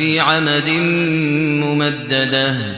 فِي عَمَدٍ مُّمَدَّدَةٍ.